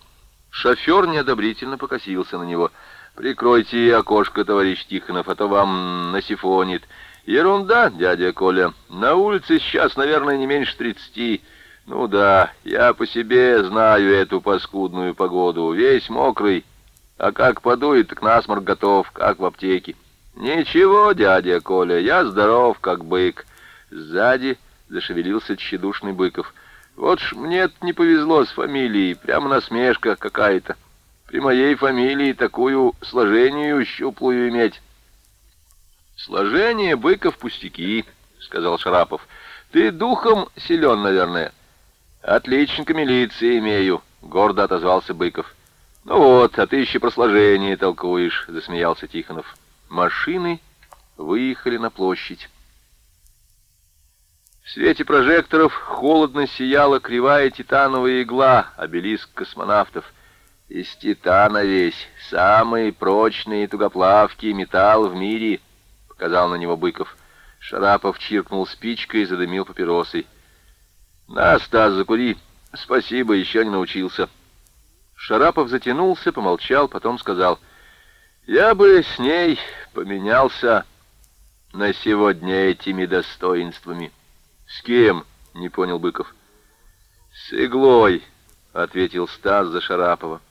Шофер неодобрительно покосился на него. «Прикройте окошко, товарищ Тихонов, а то вам насифонит». «Ерунда, дядя Коля. На улице сейчас, наверное, не меньше тридцати». Ну да, я по себе знаю эту паскудную погоду. Весь мокрый, а как подует, так насморк готов, как в аптеке. Ничего, дядя Коля, я здоров, как бык. Сзади зашевелился тщедушный Быков. Вот ж мне не повезло с фамилией, прямо насмешка какая-то. При моей фамилии такую сложению щуплую иметь. Сложение Быков пустяки, сказал Шарапов. Ты духом силен, наверное. «Отличненько милиции имею», — гордо отозвался Быков. «Ну вот, а ты еще про сложение толкуешь», — засмеялся Тихонов. Машины выехали на площадь. В свете прожекторов холодно сияла кривая титановая игла, обелиск космонавтов. Из титана весь, самый прочный и тугоплавкий металл в мире, — показал на него Быков. Шарапов чиркнул спичкой и задымил папиросой. «На, Стас, закури. Спасибо, еще не научился». Шарапов затянулся, помолчал, потом сказал, «Я бы с ней поменялся на сегодня этими достоинствами». «С кем?» — не понял Быков. «С иглой», — ответил Стас за Шарапова.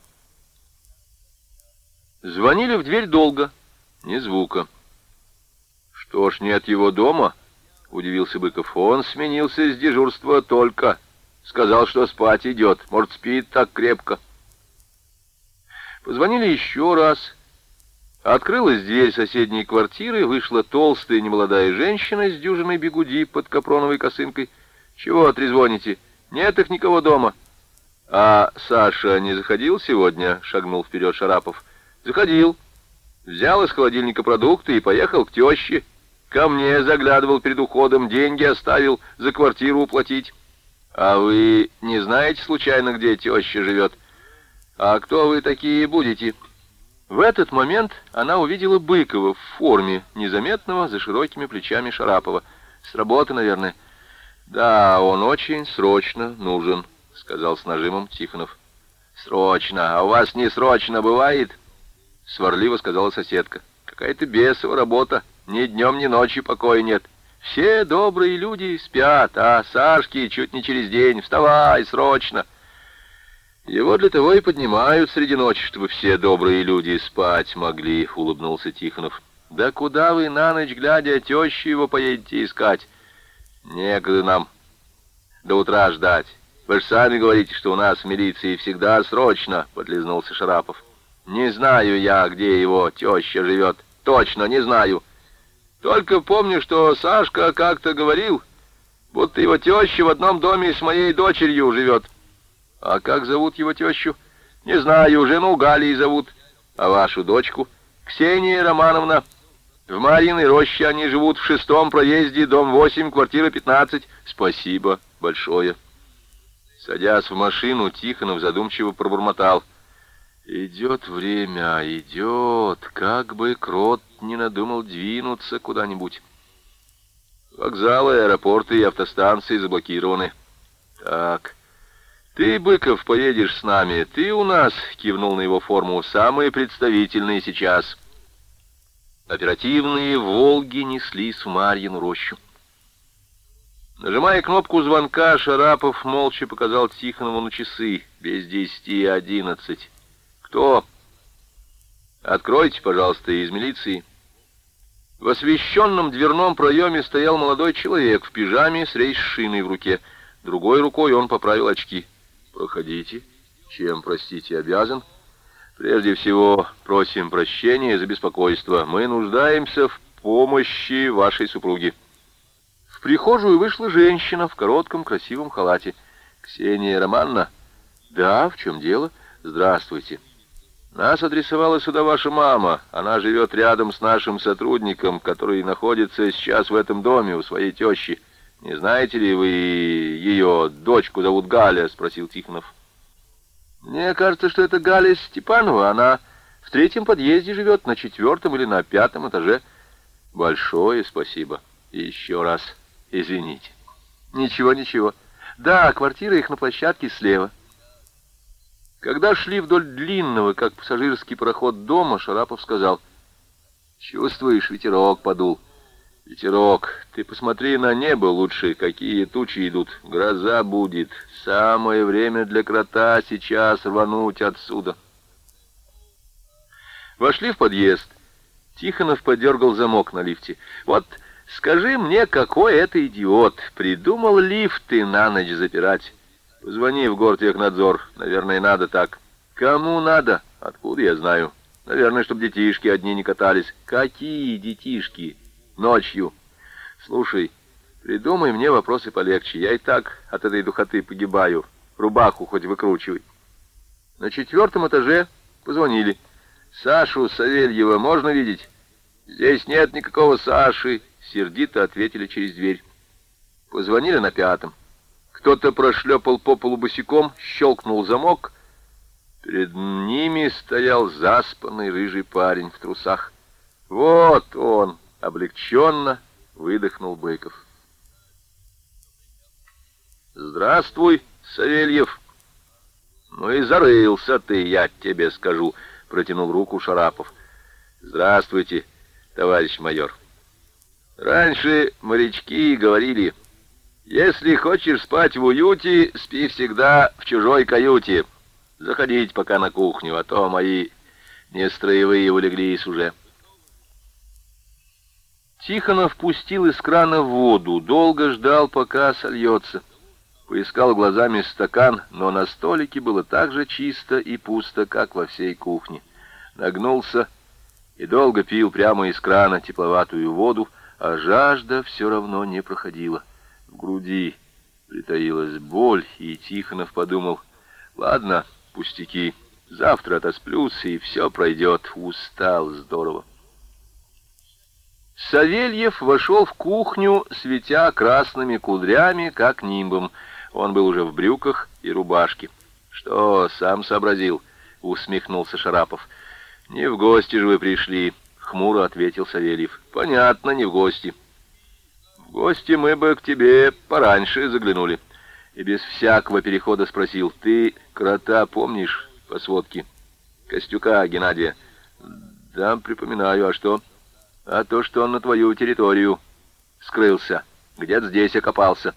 Звонили в дверь долго, ни звука. «Что ж, нет его дома?» Удивился Быков. Он сменился с дежурства только. Сказал, что спать идет. Может, спит так крепко. Позвонили еще раз. Открылась дверь соседней квартиры, вышла толстая немолодая женщина с дюжиной бегуди под капроновой косынкой. «Чего трезвоните? Нет их никого дома». «А Саша не заходил сегодня?» — шагнул вперед Шарапов. «Заходил. Взял из холодильника продукты и поехал к теще». Ко мне заглядывал перед уходом, деньги оставил за квартиру уплатить. А вы не знаете случайно, где теща живет? А кто вы такие будете?» В этот момент она увидела Быкова в форме, незаметного за широкими плечами Шарапова. «С работы, наверное». «Да, он очень срочно нужен», — сказал с нажимом Тихонов. «Срочно? А у вас не срочно бывает?» — сварливо сказала соседка. «Какая-то бесова работа». Ни днем, ни ночью покоя нет. Все добрые люди спят, а Сашки чуть не через день. Вставай, срочно!» «Его для того и поднимают среди ночи, чтобы все добрые люди спать могли», — улыбнулся Тихонов. «Да куда вы на ночь, глядя, тещу его поедете искать? Некогда нам до утра ждать. Вы же сами говорите, что у нас в милиции всегда срочно», — подлизнулся Шарапов. «Не знаю я, где его теща живет. Точно не знаю». Только помню, что Сашка как-то говорил, будто его теща в одном доме с моей дочерью живет. А как зовут его тещу? Не знаю, жену Галии зовут. А вашу дочку? Ксения Романовна. В Марьиной роще они живут в шестом проезде, дом 8, квартира 15. Спасибо большое. Садясь в машину, Тихонов задумчиво пробормотал — Идет время, идет, как бы крот не надумал двинуться куда-нибудь. Вокзалы, аэропорты и автостанции заблокированы. Так, ты, Быков, поедешь с нами. Ты у нас, кивнул на его форму, самые представительные сейчас. Оперативные «Волги» неслись в Марьину рощу. Нажимая кнопку звонка, Шарапов молча показал Тихонову на часы, без десяти одиннадцать. «Кто?» «Откройте, пожалуйста, из милиции». В освещенном дверном проеме стоял молодой человек в пижаме с рейс-шиной в руке. Другой рукой он поправил очки. «Проходите. Чем, простите, обязан?» «Прежде всего, просим прощения за беспокойство. Мы нуждаемся в помощи вашей супруги». В прихожую вышла женщина в коротком красивом халате. «Ксения Романна?» «Да, в чем дело?» «Здравствуйте». Нас адресовала сюда ваша мама. Она живет рядом с нашим сотрудником, который находится сейчас в этом доме у своей тещи. Не знаете ли вы ее дочку зовут Галя?» — спросил Тихонов. «Мне кажется, что это Галя Степанова. Она в третьем подъезде живет, на четвертом или на пятом этаже». «Большое спасибо. Еще раз извините». «Ничего, ничего. Да, квартира их на площадке слева». Когда шли вдоль длинного, как пассажирский пароход дома, Шарапов сказал, «Чувствуешь, ветерок подул. Ветерок, ты посмотри на небо лучше, какие тучи идут. Гроза будет. Самое время для крота сейчас рвануть отсюда. Вошли в подъезд. Тихонов подергал замок на лифте. Вот скажи мне, какой это идиот. Придумал лифты на ночь запирать. Позвони в гортехнадзор. Наверное, надо так. Кому надо? Откуда я знаю? Наверное, чтобы детишки одни не катались. Какие детишки? Ночью. Слушай, придумай мне вопросы полегче. Я и так от этой духоты погибаю. Рубаху хоть выкручивай. На четвертом этаже позвонили. Сашу Савельева можно видеть? Здесь нет никакого Саши, сердито ответили через дверь. Позвонили на пятом. Кто-то прошлепал по полу босиком, щелкнул замок. Перед ними стоял заспанный рыжий парень в трусах. Вот он! Облегченно выдохнул Быков. «Здравствуй, Савельев!» «Ну и зарылся ты, я тебе скажу!» — протянул руку Шарапов. «Здравствуйте, товарищ майор!» «Раньше морячки говорили, если хочешь спать в уюте, спи всегда в чужой каюте. Заходите пока на кухню, а то мои нестроевые улеглись уже». Тихонов пустил из крана воду, долго ждал, пока сольется. Поискал глазами стакан, но на столике было так же чисто и пусто, как во всей кухне. Нагнулся и долго пил прямо из крана тепловатую воду, а жажда все равно не проходила. В груди притаилась боль, и Тихонов подумал, «Ладно, пустяки, завтра отосплюсь, и все пройдет, устал здорово». Савельев вошел в кухню, светя красными кудрями, как нимбом. Он был уже в брюках и рубашке. «Что, сам сообразил?» — усмехнулся Шарапов. «Не в гости же вы пришли», — хмуро ответил Савельев. «Понятно, не в гости». «В гости мы бы к тебе пораньше заглянули». И без всякого перехода спросил. «Ты крота помнишь по сводке?» «Костюка Геннадия?» «Да, припоминаю. А что?» а то, что он на твою территорию скрылся, где-то здесь окопался.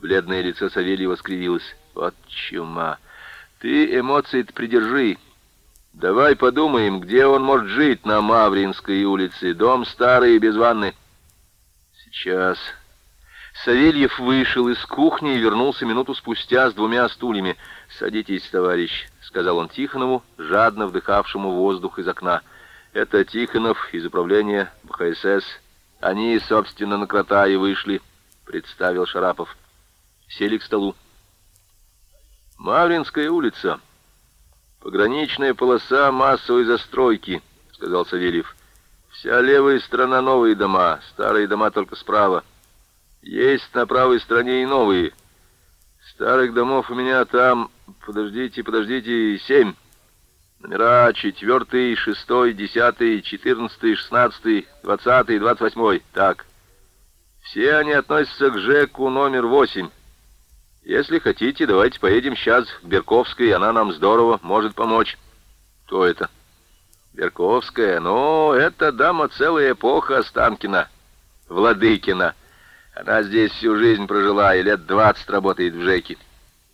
Бледное лицо Савельева скривилось. Вот чума! Ты эмоции-то придержи. Давай подумаем, где он может жить на Мавринской улице. Дом старый без ванны. Сейчас. Савельев вышел из кухни и вернулся минуту спустя с двумя стульями. «Садитесь, товарищ», — сказал он Тихонову, жадно вдыхавшему воздух из окна. Это Тихонов из управления БХСС. Они, собственно, на крота и вышли, представил Шарапов. Сели к столу. Мавринская улица. Пограничная полоса массовой застройки, сказал Савельев. Вся левая сторона новые дома, старые дома только справа. Есть на правой стороне и новые. Старых домов у меня там, подождите, подождите, семь. Номера четвертый, шестой, десятый, четырнадцатый, шестнадцатый, двадцатый, двадцать восьмой. Так. Все они относятся к ЖЭКу номер восемь. Если хотите, давайте поедем сейчас к Берковской, она нам здорово может помочь. Кто это? Берковская. Ну, это дама целая эпоха Останкина, Владыкина. Она здесь всю жизнь прожила и лет двадцать работает в ЖЭКе.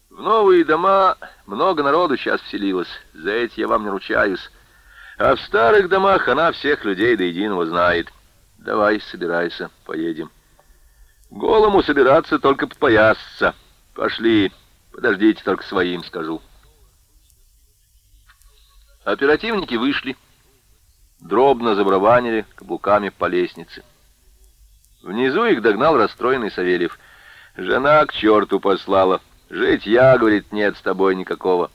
В новые дома много народу сейчас вселилось, за эти я вам не ручаюсь. А в старых домах она всех людей до единого знает. Давай, собирайся, поедем. Голому собираться только попоясаться. Пошли, подождите, только своим скажу. Оперативники вышли, дробно забрабанили каблуками по лестнице. Внизу их догнал расстроенный Савельев. Жена к черту послала. Жить я, говорит, нет с тобой никакого.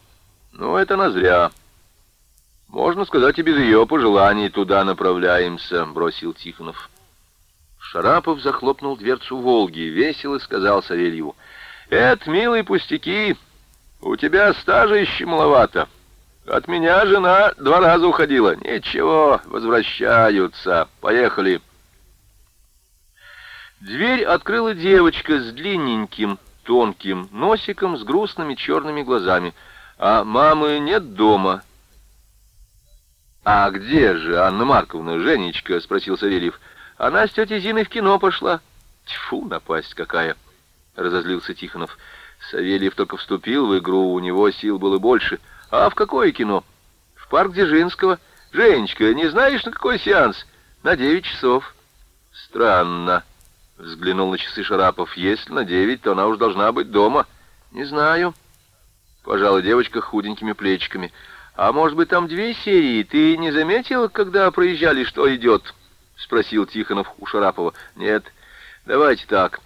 Ну, это на зря. Можно сказать, и без ее пожеланий туда направляемся, бросил Тихонов. Шарапов захлопнул дверцу «Волги», весело сказал Савельеву. «Это, милые пустяки, у тебя стажа еще маловато. От меня жена два раза уходила. Ничего, возвращаются. Поехали». Дверь открыла девочка с длинненьким, тонким носиком с грустными черными глазами. «А мамы нет дома». «А где же Анна Марковна, Женечка?» — спросил Савельев. Она с тетей Зиной в кино пошла. Тьфу, напасть какая! Разозлился Тихонов. Савельев только вступил в игру, у него сил было больше. А в какое кино? В парк Дзержинского. Женечка, не знаешь, на какой сеанс? На девять часов. Странно. Взглянул на часы Шарапов. Если на девять, то она уж должна быть дома. Не знаю. Пожала девочка худенькими плечиками. А может быть, там две серии? Ты не заметил, когда проезжали, что идет? Спросил Тихонов у Шарапова. Нет. Давайте так.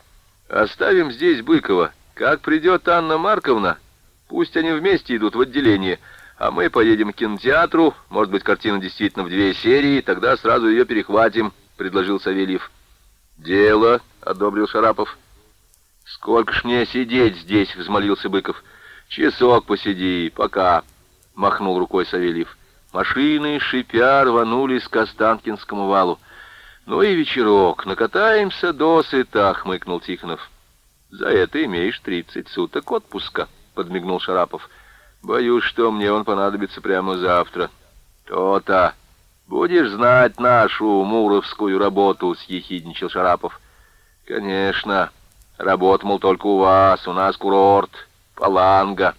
Оставим здесь Быкова. Как придет Анна Марковна, пусть они вместе идут в отделение, а мы поедем к кинотеатру. Может быть, картина действительно в две серии, тогда сразу ее перехватим, предложил Савельев. Дело, одобрил Шарапов. Сколько ж мне сидеть здесь, взмолился Быков. Часок посиди, пока, махнул рукой Савельев. Машины, шипя, рванулись к Останкинскому валу. «Ну и вечерок, накатаемся досыта», — хмыкнул Тихонов. «За это имеешь тридцать суток отпуска», — подмигнул Шарапов. «Боюсь, что мне он понадобится прямо завтра». «То-то! Будешь знать нашу муровскую работу», — съехидничал Шарапов. «Конечно. Работа, мол, только у вас, у нас курорт, паланга».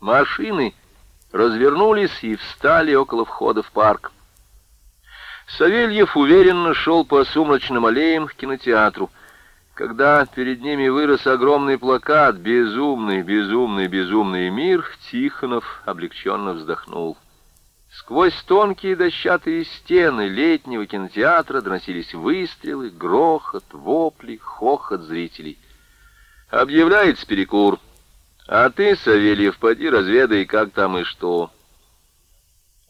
Машины развернулись и встали около входа в парк. Савельев уверенно шел по сумрачным аллеям к кинотеатру. Когда перед ними вырос огромный плакат «Безумный, безумный, безумный мир», Тихонов облегченно вздохнул. Сквозь тонкие дощатые стены летнего кинотеатра доносились выстрелы, грохот, вопли, хохот зрителей. Объявляется перекур. А ты, Савельев, поди разведай, как там и что.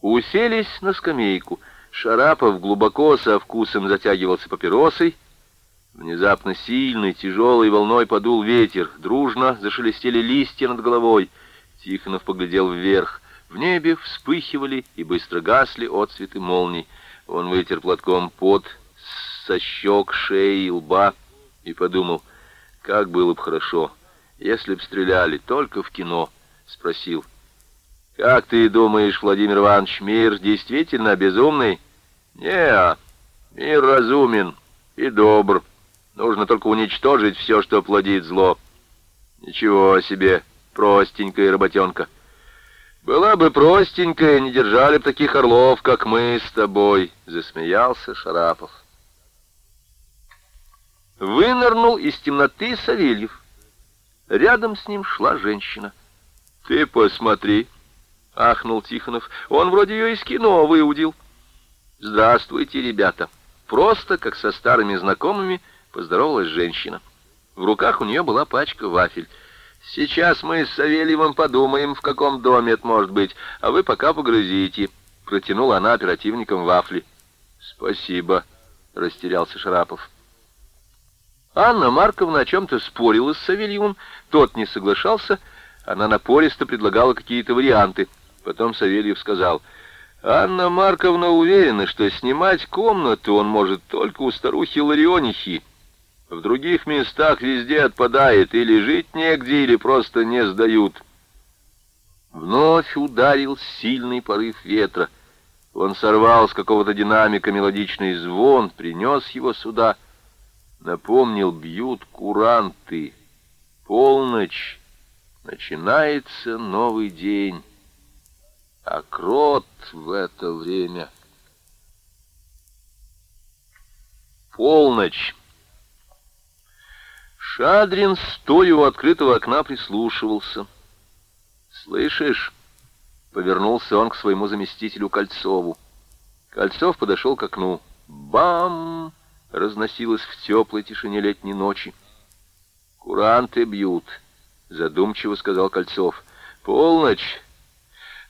Уселись на скамейку — Шарапов глубоко со вкусом затягивался папиросой. Внезапно сильной, тяжелой волной подул ветер. Дружно зашелестели листья над головой. Тихонов поглядел вверх. В небе вспыхивали и быстро гасли отцветы молний. Он вытер платком пот со щек, шеи и лба и подумал, как было бы хорошо, если б стреляли только в кино. Спросил, «Как ты думаешь, Владимир Иванович, мир действительно безумный?» «Не, мир разумен и добр. Нужно только уничтожить все, что плодит зло. Ничего себе, простенькая работенка. Была бы простенькая, не держали бы таких орлов, как мы с тобой», — засмеялся Шарапов. Вынырнул из темноты Савельев. Рядом с ним шла женщина. «Ты посмотри», — ахнул Тихонов. «Он вроде ее из кино выудил». «Здравствуйте, ребята!» Просто, как со старыми знакомыми, поздоровалась женщина. В руках у нее была пачка вафель. «Сейчас мы с Савельевым подумаем, в каком доме это может быть, а вы пока погрызите». Протянула она оперативникам вафли. «Спасибо», — растерялся Шарапов. Анна Марковна о чем-то спорила с Савельевым, тот не соглашался, она напористо предлагала какие-то варианты. Потом Савельев сказал — Анна Марковна уверена, что снимать комнату он может только у старухи Ларионихи. В других местах везде отпадает, или жить негде, или просто не сдают. Вновь ударил сильный порыв ветра. Он сорвал с какого-то динамика мелодичный звон, принес его сюда. Напомнил, бьют куранты. Полночь. Начинается новый день. А крот в это время... Полночь. Шадрин, стоя у открытого окна, прислушивался. «Слышишь?» — повернулся он к своему заместителю Кольцову. Кольцов подошел к окну. «Бам!» — разносилось в теплой тишине летней ночи. «Куранты бьют», — задумчиво сказал Кольцов. «Полночь.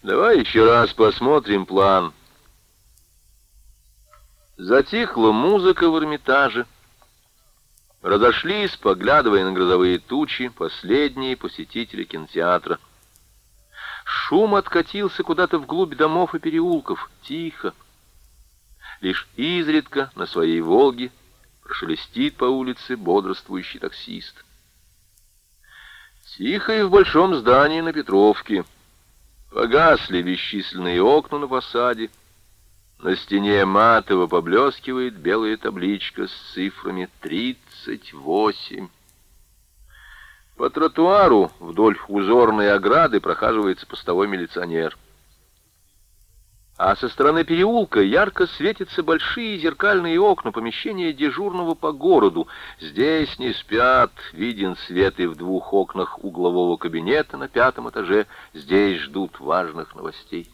Давай еще раз посмотрим план. Затихла музыка в Эрмитаже. Разошлись, поглядывая на грозовые тучи, последние посетители кинотеатра. Шум откатился куда-то вглубь домов и переулков, тихо. Лишь изредка на своей «Волге» прошелестит по улице бодрствующий таксист. Тихо и в большом здании на Петровке — Погасли бесчисленные окна на фасаде. На стене матово поблескивает белая табличка с цифрами 38. По тротуару вдоль узорной ограды прохаживается постовой милиционер. А со стороны переулка ярко светятся большие зеркальные окна помещения дежурного по городу. Здесь не спят, виден свет и в двух окнах углового кабинета на пятом этаже. Здесь ждут важных новостей.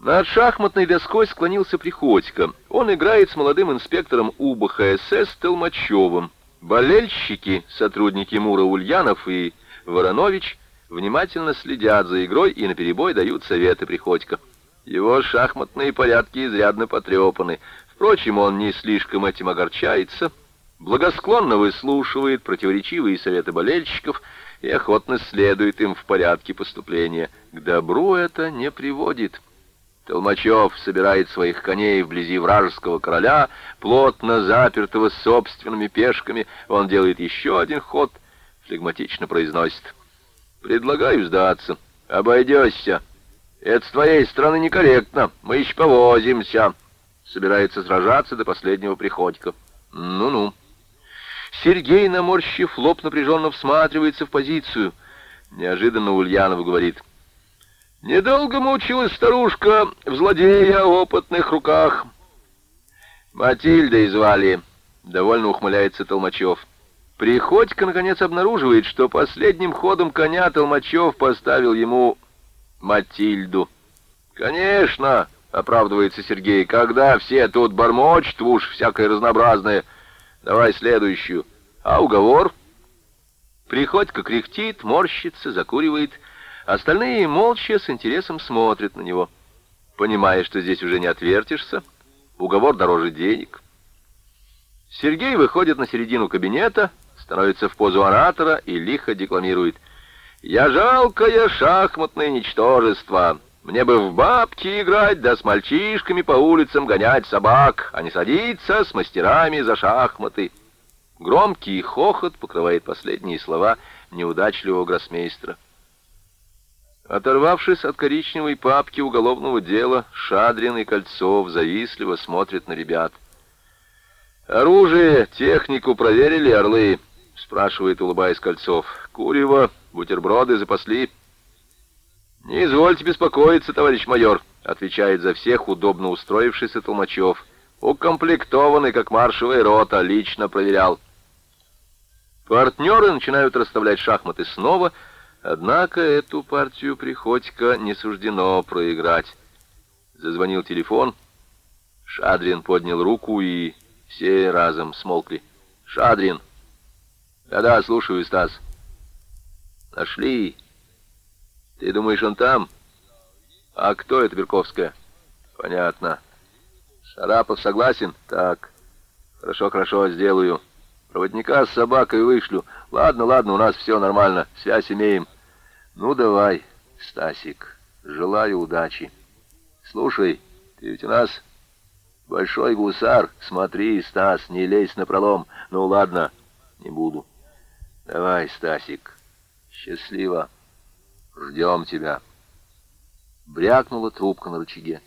Над шахматной доской склонился Приходько. Он играет с молодым инспектором УБХСС Толмачевым. Болельщики, сотрудники Мура Ульянов и Воронович, внимательно следят за игрой и наперебой дают советы Приходько. Его шахматные порядки изрядно потрепаны. Впрочем, он не слишком этим огорчается, благосклонно выслушивает противоречивые советы болельщиков и охотно следует им в порядке поступления. К добру это не приводит. Толмачев собирает своих коней вблизи вражеского короля, плотно запертого собственными пешками. Он делает еще один ход, флегматично произносит. «Предлагаю сдаться. Обойдешься. Это с твоей стороны некорректно. Мы еще повозимся». Собирается сражаться до последнего приходька. «Ну-ну». Сергей, наморщив лоб, напряженно всматривается в позицию. Неожиданно Ульянов говорит — Недолго мучилась старушка в злодея опытных руках. Матильдой звали, довольно ухмыляется Толмачев. Приходько, наконец, обнаруживает, что последним ходом коня Толмачев поставил ему Матильду. «Конечно», — оправдывается Сергей, — «когда все тут бормочут, уж всякое разнообразное. Давай следующую. А уговор?» Приходько кряхтит, морщится, закуривает — Остальные молча с интересом смотрят на него, понимая, что здесь уже не отвертишься, уговор дороже денег. Сергей выходит на середину кабинета, становится в позу оратора и лихо декламирует. «Я жалкое шахматное ничтожество. Мне бы в бабки играть, да с мальчишками по улицам гонять собак, а не садиться с мастерами за шахматы». Громкий хохот покрывает последние слова неудачливого гроссмейстера. Оторвавшись от коричневой папки уголовного дела, Шадрин и Кольцов завистливо смотрят на ребят. «Оружие, технику проверили, орлы?» — спрашивает, улыбаясь Кольцов. «Курево, бутерброды запасли». «Не извольте беспокоиться, товарищ майор», — отвечает за всех удобно устроившийся Толмачев. «Укомплектованный, как маршевая рота, лично проверял». Партнеры начинают расставлять шахматы снова — Однако эту партию Приходько не суждено проиграть. Зазвонил телефон. Шадрин поднял руку, и все разом смолкли. «Шадрин!» «Да-да, слушаю, Стас». «Нашли. Ты думаешь, он там?» «А кто это Берковская?» «Понятно. Шарапов согласен?» «Так. Хорошо, хорошо, сделаю. Проводника с собакой вышлю. Ладно, ладно, у нас все нормально, связь имеем. Ну, давай, Стасик, желаю удачи. Слушай, ты ведь у нас большой гусар. Смотри, Стас, не лезь на пролом. Ну, ладно, не буду. Давай, Стасик, счастливо. Ждем тебя. Брякнула трубка на рычаге.